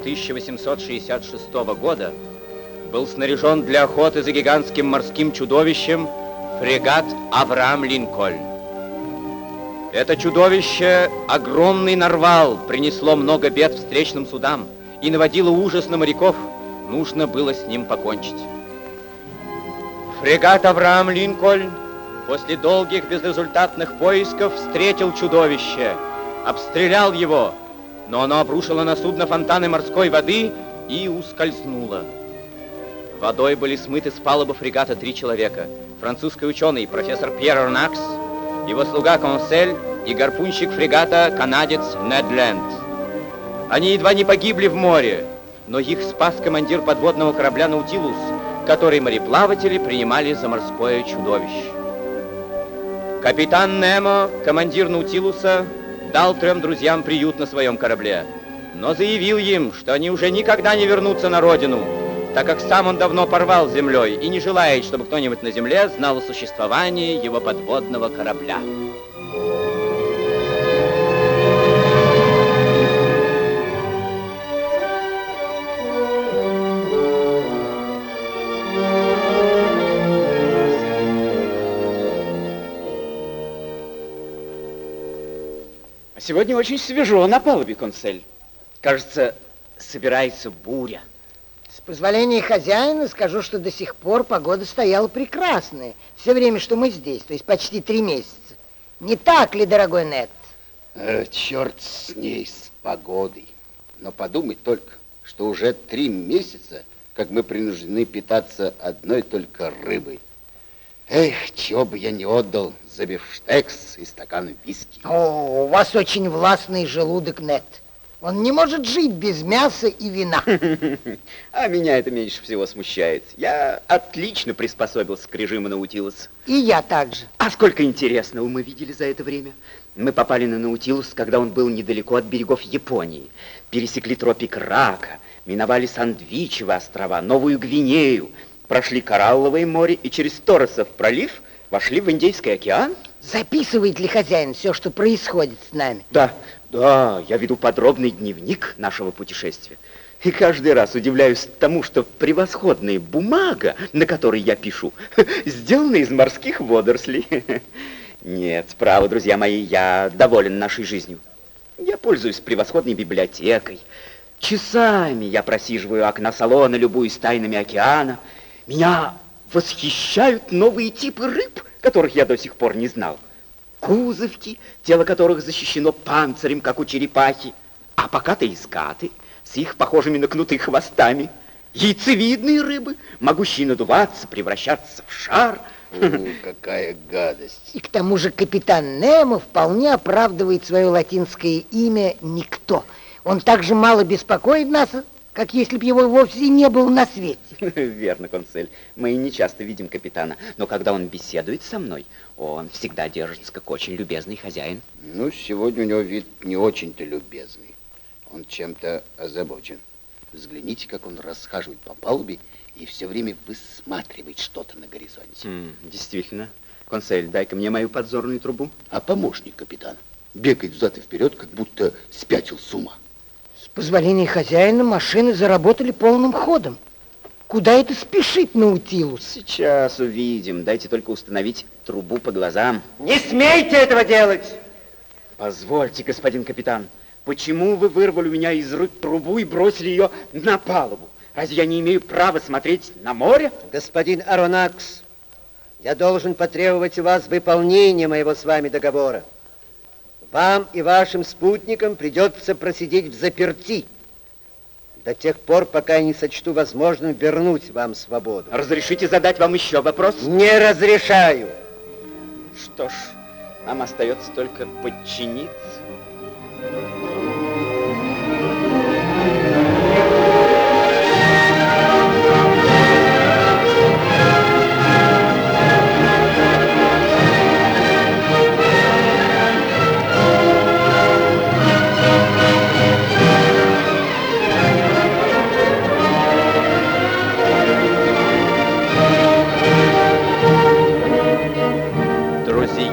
летом 1866 года был снаряжен для охоты за гигантским морским чудовищем фрегат «Авраам Линкольн». Это чудовище, огромный нарвал, принесло много бед встречным судам и наводило ужас на моряков. Нужно было с ним покончить. Фрегат «Авраам Линкольн» после долгих безрезультатных поисков встретил чудовище, обстрелял его, но оно обрушило на судно фонтаны морской воды и ускользнуло. Водой были смыты с палубы фрегата три человека. Французский ученый, профессор Пьер Орнакс, его слуга Консель и гарпунщик фрегата канадец Нед Ленд. Они едва не погибли в море, но их спас командир подводного корабля «Наутилус», который мореплаватели принимали за морское чудовище. Капитан Немо, командир Наутилуса, дал трем друзьям приют на своем корабле, но заявил им, что они уже никогда не вернутся на родину, так как сам он давно порвал с землей и не желает, чтобы кто-нибудь на земле знал о существовании его подводного корабля. Сегодня очень свежо на палубе, консель. Кажется, собирается буря. С позволения хозяина скажу, что до сих пор погода стояла прекрасная. Все время, что мы здесь, то есть почти три месяца. Не так ли, дорогой Нед? Э, черт с ней, с погодой. Но подумать только, что уже три месяца, как мы принуждены питаться одной только рыбой. Эх, чего бы я не отдал за бифштекс и стакан виски. О, у вас очень властный желудок, Нет. Он не может жить без мяса и вина. А меня это меньше всего смущает. Я отлично приспособился к режиму Наутилус. И я также. А сколько интересного мы видели за это время. Мы попали на Наутилус, когда он был недалеко от берегов Японии. Пересекли тропик Рака, миновали Сандвичевы острова, Новую Гвинею, прошли Коралловое море и через Торосов пролив вошли в Индийский океан. Записывает ли хозяин все, что происходит с нами? Да, да, я веду подробный дневник нашего путешествия. И каждый раз удивляюсь тому, что превосходная бумага, на которой я пишу, сделана из морских водорослей. Нет, право, друзья мои, я доволен нашей жизнью. Я пользуюсь превосходной библиотекой. Часами я просиживаю окна салона, любуюсь тайнами океана. Меня восхищают новые типы рыб, которых я до сих пор не знал. Кузовки, тело которых защищено панцирем, как у черепахи, а пока-то искаты с их похожими на кнуты хвостами, яйцевидные рыбы, могущие надуваться, превращаться в шар. О, какая гадость. И к тому же капитан Немо вполне оправдывает свое латинское имя «Никто». Он так же мало беспокоит нас, как если бы его вовсе не было на свете. Верно, консель. Мы не часто видим капитана, но когда он беседует со мной, он всегда держится как очень любезный хозяин. Ну, сегодня у него вид не очень-то любезный. Он чем-то озабочен. Взгляните, как он расхаживает по палубе и все время высматривает что-то на горизонте. Mm, действительно. Консель, дай-ка мне мою подзорную трубу. А помощник капитана бегает взад и вперед, как будто спятил с ума. С позволения хозяина машины заработали полным ходом. Куда это спешит Наутилус? Сейчас увидим. Дайте только установить трубу по глазам. Не смейте этого делать! Позвольте, господин капитан. Почему вы вырвали у меня из рук трубу и бросили ее на палубу? Разве я не имею права смотреть на море? Господин Аронакс, я должен потребовать у вас выполнения моего с вами договора. Вам и вашим спутникам придется просидеть в заперти до тех пор, пока я не сочту возможным вернуть вам свободу. Разрешите задать вам еще вопрос? Не разрешаю. Что ж, нам остается только подчиниться.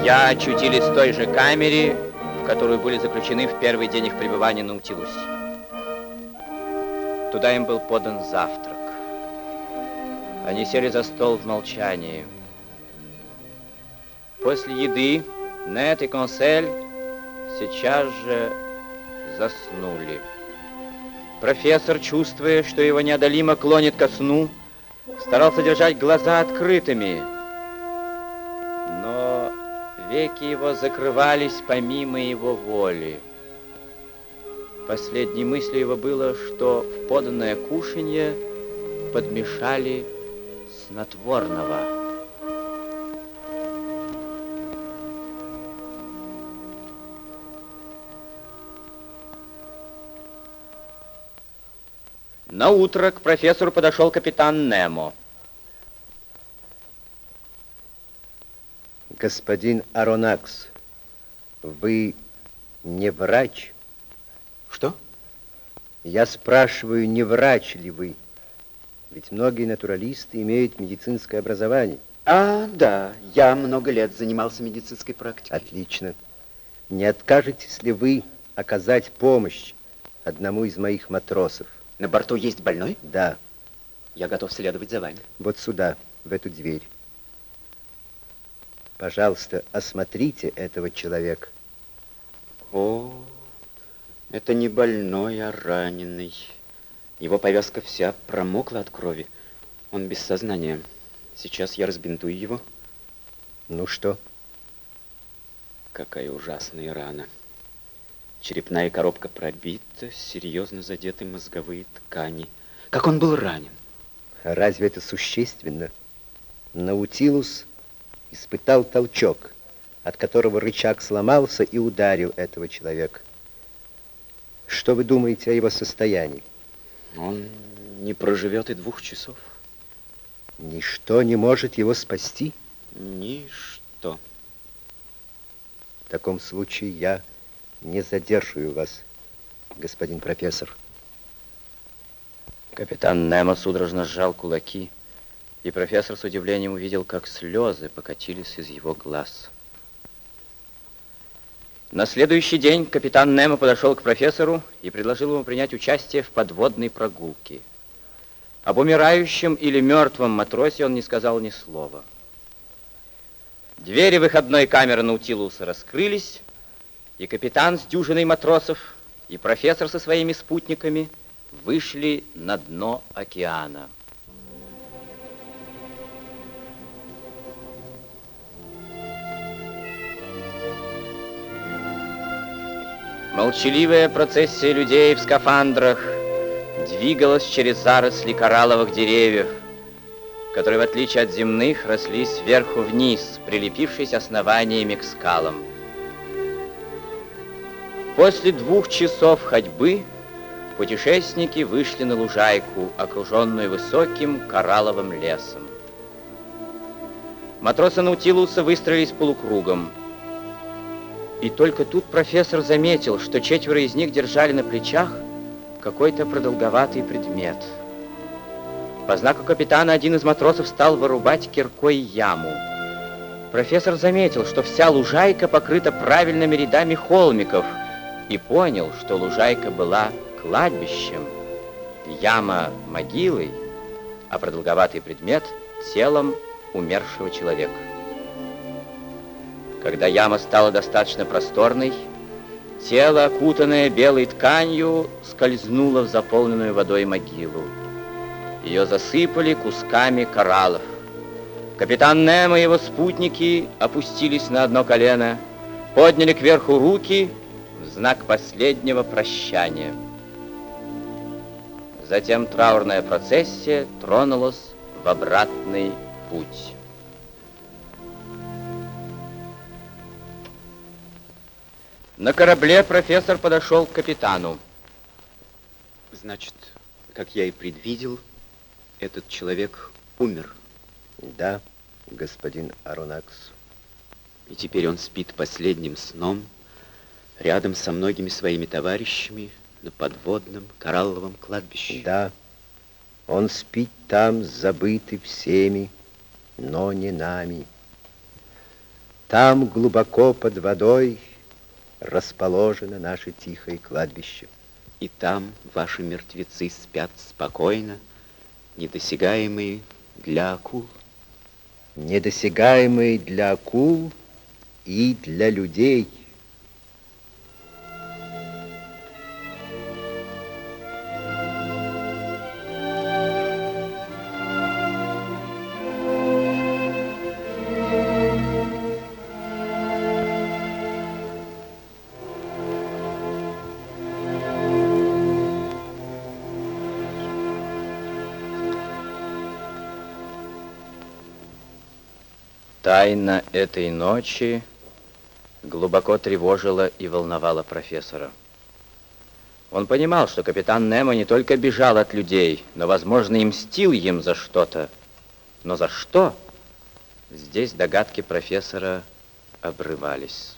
Друзья очутились в той же камере, в которую были заключены в первый день их пребывания на Наутилусе. Туда им был подан завтрак. Они сели за стол в молчании. После еды Нет и Консель сейчас же заснули. Профессор, чувствуя, что его неодолимо клонит ко сну, старался держать глаза открытыми, веки его закрывались помимо его воли. Последней мыслью его было, что в поданное кушанье подмешали снотворного. На утро к профессору подошел капитан Немо. Господин Аронакс, вы не врач? Что? Я спрашиваю, не врач ли вы? Ведь многие натуралисты имеют медицинское образование. А, да, я много лет занимался медицинской практикой. Отлично. Не откажетесь ли вы оказать помощь одному из моих матросов? На борту есть больной? Да, Я готов следовать за вами. вот сюда, в эту дверь. Пожалуйста, осмотрите этого человека. О, это не больной, а раненый. Его повязка вся промокла от крови. Он без сознания. Сейчас я разбинтую его. Ну что? Какая ужасная рана. Черепная коробка пробита, серьезно задеты мозговые ткани. Как он был ранен? Разве это существенно? Наутилус испытал толчок, от которого рычаг сломался и ударил этого человека. Что вы думаете о его состоянии? Он не проживет и двух часов. Ничто не может его спасти? Ничто. В таком случае я не задерживаю вас, господин профессор. Капитан Немо судорожно сжал кулаки, и профессор с удивлением увидел, как слезы покатились из его глаз. На следующий день капитан Немо подошел к профессору и предложил ему принять участие в подводной прогулке. Об умирающем или мертвом матросе он не сказал ни слова. Двери выходной камеры Наутилуса раскрылись, и капитан с дюжиной матросов, и профессор со своими спутниками вышли на дно океана. Молчаливая процессия людей в скафандрах двигалась через заросли коралловых деревьев, которые, в отличие от земных, росли сверху вниз, прилепившись основаниями к скалам. После двух часов ходьбы путешественники вышли на лужайку, окруженную высоким коралловым лесом. Матросы Наутилуса выстроились полукругом. И только тут профессор заметил, что четверо из них держали на плечах какой-то продолговатый предмет. По знаку капитана один из матросов стал вырубать киркой яму. Профессор заметил, что вся лужайка покрыта правильными рядами холмиков и понял, что лужайка была кладбищем, яма могилой, а продолговатый предмет телом умершего человека. Когда яма стала достаточно просторной, тело, окутанное белой тканью, скользнуло в заполненную водой могилу. Ее засыпали кусками кораллов. Капитан Немо и его спутники опустились на одно колено, подняли кверху руки в знак последнего прощания. Затем траурная процессия тронулась в обратный путь. На корабле профессор подошел к капитану. Значит, как я и предвидел, этот человек умер. Да, господин Аронакс. И теперь он спит последним сном рядом со многими своими товарищами на подводном коралловом кладбище. Да, он спит там, забытый всеми, но не нами. Там глубоко под водой расположено наше тихое кладбище. И там ваши мертвецы спят спокойно, недосягаемые для акул. Недосягаемые для акул и для людей. Этой ночи глубоко тревожила и волновала профессора. Он понимал, что капитан Немо не только бежал от людей, но, возможно, и мстил им за что-то. Но за что? Здесь догадки профессора обрывались.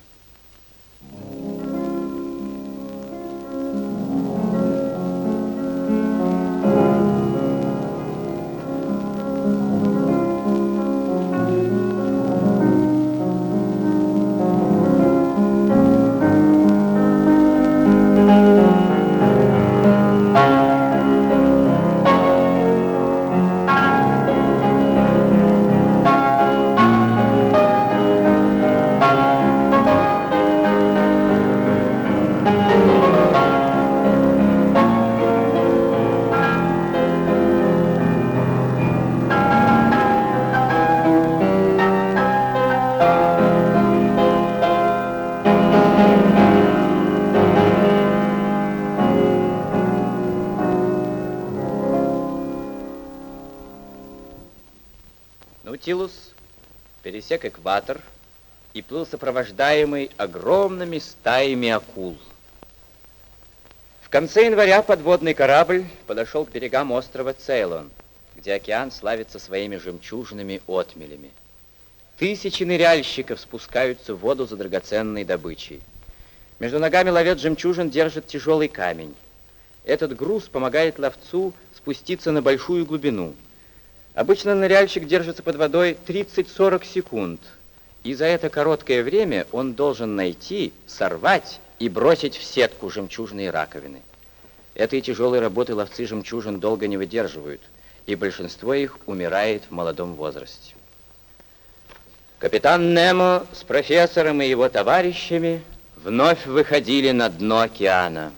Экватор и плыл сопровождаемый огромными стаями акул. В конце января подводный корабль подошел к берегам острова Цейлон, где океан славится своими жемчужными отмелями. Тысячи ныряльщиков спускаются в воду за драгоценной добычей. Между ногами ловец жемчужин держит тяжелый камень. Этот груз помогает ловцу спуститься на большую глубину – Обычно ныряльщик держится под водой 30-40 секунд, и за это короткое время он должен найти, сорвать и бросить в сетку жемчужные раковины. Этой тяжелой работы ловцы жемчужин долго не выдерживают, и большинство их умирает в молодом возрасте. Капитан Немо с профессором и его товарищами вновь выходили на дно океана.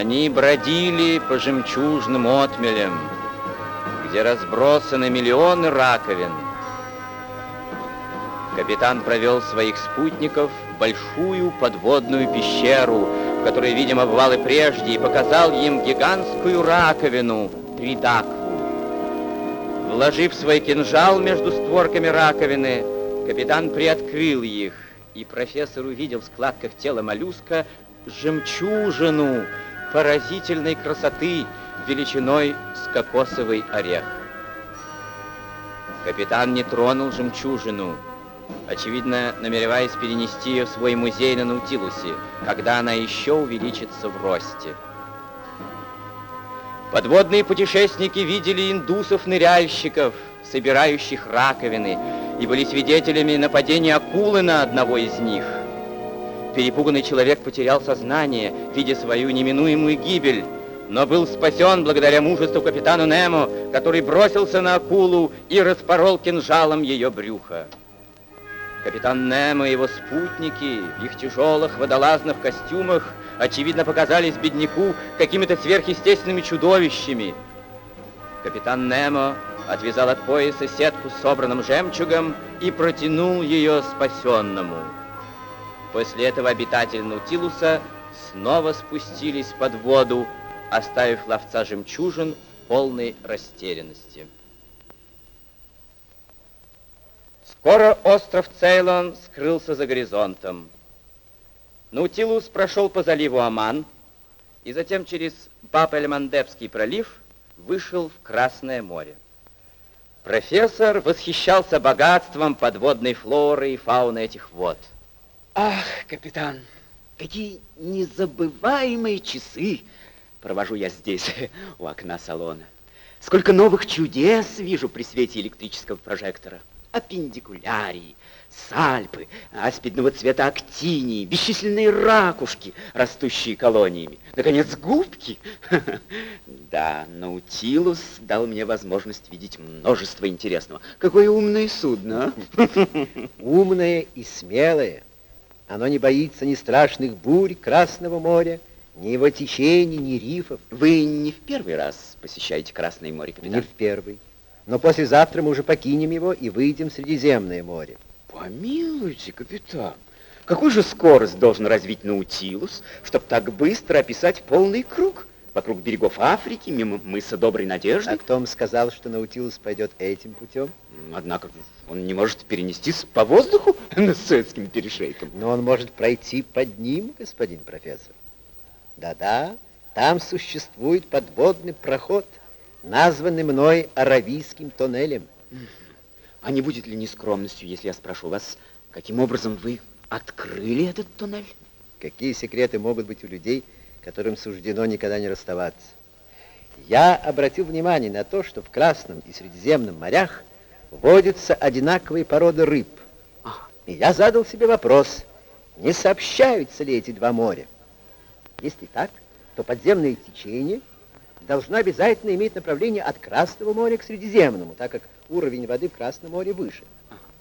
Они бродили по жемчужным отмелям, где разбросаны миллионы раковин. Капитан провел своих спутников в большую подводную пещеру, в которой, видимо, бывал и прежде, и показал им гигантскую раковину Тридакву. Вложив свой кинжал между створками раковины, капитан приоткрыл их, и профессор увидел в складках тела моллюска жемчужину, поразительной красоты величиной с кокосовый орех. Капитан не тронул жемчужину, очевидно, намереваясь перенести ее в свой музей на Наутилусе, когда она еще увеличится в росте. Подводные путешественники видели индусов-ныряльщиков, собирающих раковины, и были свидетелями нападения акулы на одного из них – Перепуганный человек потерял сознание, видя свою неминуемую гибель, но был спасен благодаря мужеству капитану Немо, который бросился на акулу и распорол кинжалом ее брюхо. Капитан Немо и его спутники в их тяжелых водолазных костюмах очевидно показались бедняку какими-то сверхъестественными чудовищами. Капитан Немо отвязал от пояса сетку с собранным жемчугом и протянул ее спасенному. После этого обитатели Наутилуса снова спустились под воду, оставив ловца жемчужин в полной растерянности. Скоро остров Цейлон скрылся за горизонтом. Наутилус прошел по заливу Аман и затем через Баб-эль-Мандебский пролив вышел в Красное море. Профессор восхищался богатством подводной флоры и фауны этих вод – Ах, капитан, какие незабываемые часы провожу я здесь, у окна салона. Сколько новых чудес вижу при свете электрического прожектора. Аппендикулярии, сальпы, аспидного цвета актинии, бесчисленные ракушки, растущие колониями. Наконец, губки. Да, Наутилус дал мне возможность видеть множество интересного. Какое умное судно, а? Умное и смелое. Оно не боится ни страшных бурь Красного моря, ни его течений, ни рифов. Вы не в первый раз посещаете Красное море, Не капитан? в первый. Но послезавтра мы уже покинем его и выйдем в Средиземное море. Помилуйте, капитан. Какую же скорость должен развить Наутилус, чтобы так быстро описать полный круг вокруг берегов Африки, мимо мыса Доброй Надежды? А кто вам сказал, что Наутилус пойдет этим путем? Однако он не может перенестись по воздуху над Суэцким перешейком. Но он может пройти под ним, господин профессор. Да-да, там существует подводный проход, названный мной Аравийским тоннелем. А не будет ли нескромностью, если я спрошу вас, каким образом вы открыли этот туннель? Какие секреты могут быть у людей, которым суждено никогда не расставаться? Я обратил внимание на то, что в Красном и Средиземном морях водятся одинаковые породы рыб. И я задал себе вопрос, не сообщаются ли эти два моря? Если так, то подземное течение должно обязательно иметь направление от Красного моря к Средиземному, так как уровень воды в Красном море выше.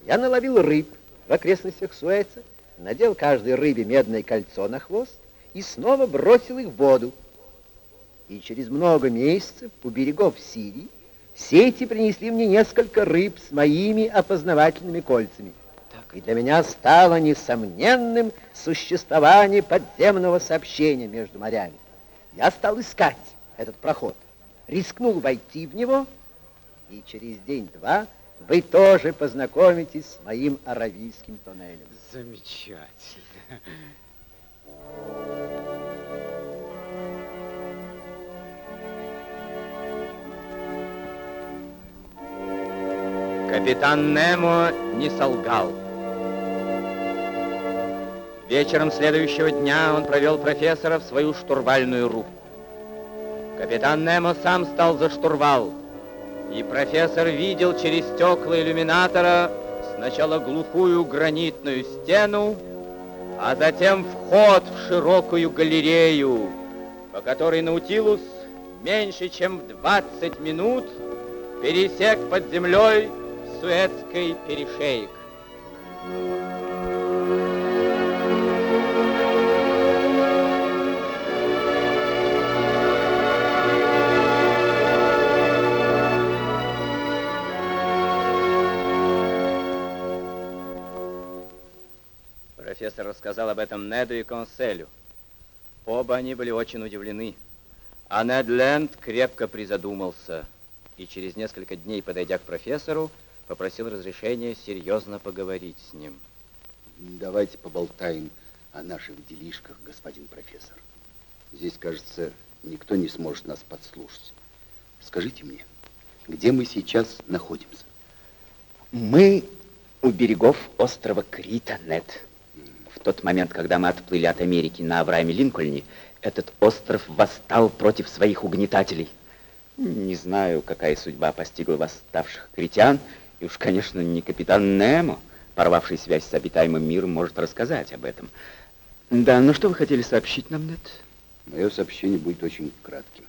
Я наловил рыб в окрестностях Суэца, надел каждой рыбе медное кольцо на хвост и снова бросил их в воду. И через много месяцев у берегов Сирии сети принесли мне несколько рыб с моими опознавательными кольцами. И для меня стало несомненным существование подземного сообщения между морями. Я стал искать этот проход, рискнул войти в него, и через день-два вы тоже познакомитесь с моим аравийским тоннелем. Замечательно. Капитан Немо не солгал. Вечером следующего дня он провел профессора в свою штурвальную рубку. Капитан Немо сам стал за штурвал, и профессор видел через стекла иллюминатора сначала глухую гранитную стену, а затем вход в широкую галерею, по которой Наутилус меньше чем в 20 минут пересек под землей Суэцкий перешейк. Рассказал об этом Неду и Конселю. Оба они были очень удивлены. А Нед Ленд крепко призадумался и через несколько дней, подойдя к профессору, попросил разрешения серьезно поговорить с ним. Давайте поболтаем о наших делишках, господин профессор. Здесь, кажется, никто не сможет нас подслушать. Скажите мне, где мы сейчас находимся? Мы у берегов острова Крита, Нед. В тот момент, когда мы отплыли от Америки на Аврааме Линкольне, этот остров восстал против своих угнетателей. Не знаю, какая судьба постигла восставших критян, и уж, конечно, не капитан Немо, порвавший связь с обитаемым миром, может рассказать об этом. Да, ну что вы хотели сообщить нам, Нед? Мое сообщение будет очень кратким.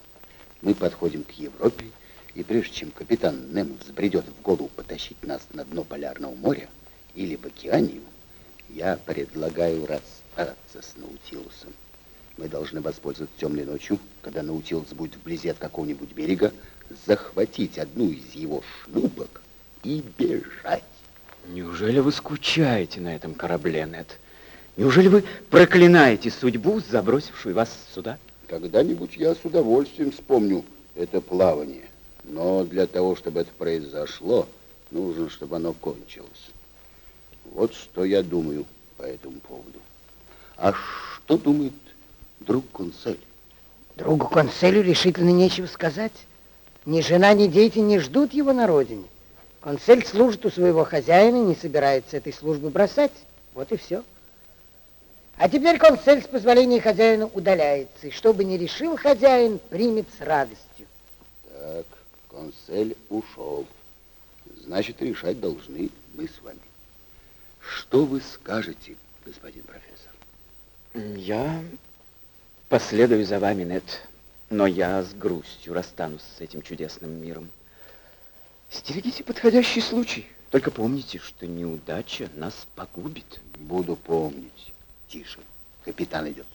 Мы подходим к Европе, и прежде чем капитан Немо взбредет в голову потащить нас на дно Полярного моря или в Океанию, я предлагаю расстаться с Наутилусом. Мы должны воспользоваться темной ночью, когда Наутилус будет вблизи от какого-нибудь берега, захватить одну из его шлюпок и бежать. Неужели вы скучаете на этом корабле, Нед? Неужели вы проклинаете судьбу, забросившую вас сюда? Когда-нибудь я с удовольствием вспомню это плавание. Но для того, чтобы это произошло, нужно, чтобы оно кончилось. Вот что я думаю по этому поводу. А что думает друг Консель? Другу Конселю решительно нечего сказать. Ни жена, ни дети не ждут его на родине. Консель служит у своего хозяина и не собирается этой службы бросать. Вот и все. А теперь консель с позволения хозяина удаляется, и что бы ни решил хозяин, примет с радостью. Так, консель ушел. Значит, решать должны мы с вами. Что вы скажете, господин профессор? Я последую за вами, Нет, но я с грустью расстанусь с этим чудесным миром. Стерегите подходящий случай. Только помните, что неудача нас погубит. Буду помнить. Тише. Капитан идет